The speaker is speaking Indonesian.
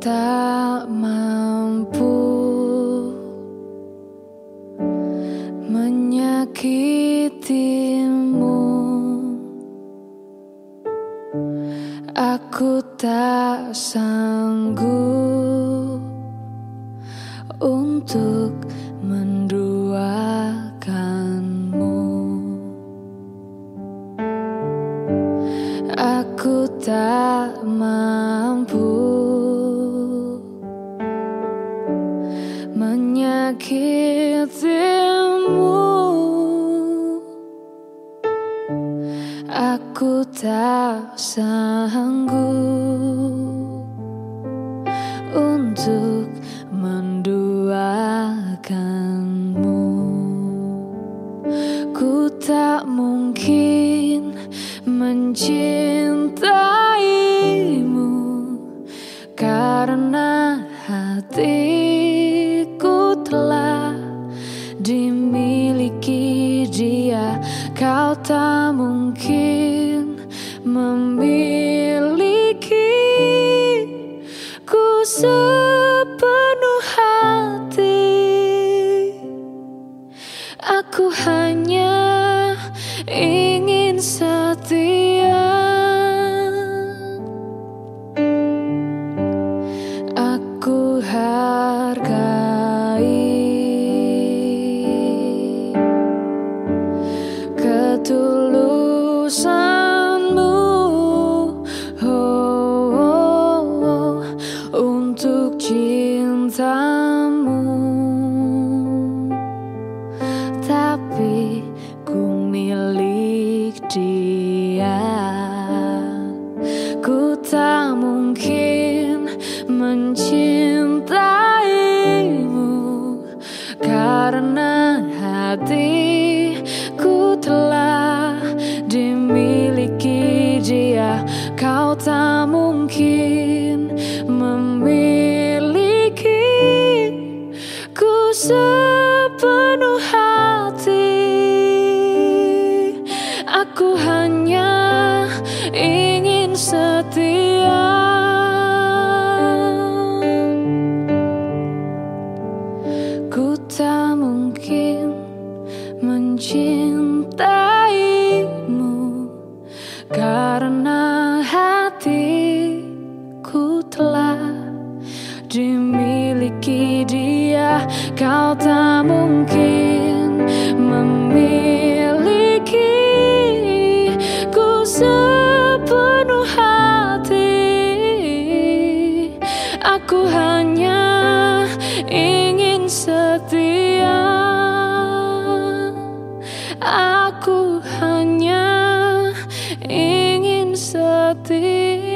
tak mampu menyakitimu. Aku tak sanggup untuk tak sanggup untuk menduakanmu. Ku tak mungkin mencintaimu Karena hatiku telah dimiliki dia. Kau tak mungkin memiliki ku sepenuh hati. Aku hanya ingin setia. Aku hargai ketulusanmu cintamu. Tapi ku milik dia. Ku tak mungkin mencintaimu karena hatiku mencintaimu karena hatiku telah dimiliki dia. Kau tak mungkin memiliki ku sepenuh hati. Aku hanya ты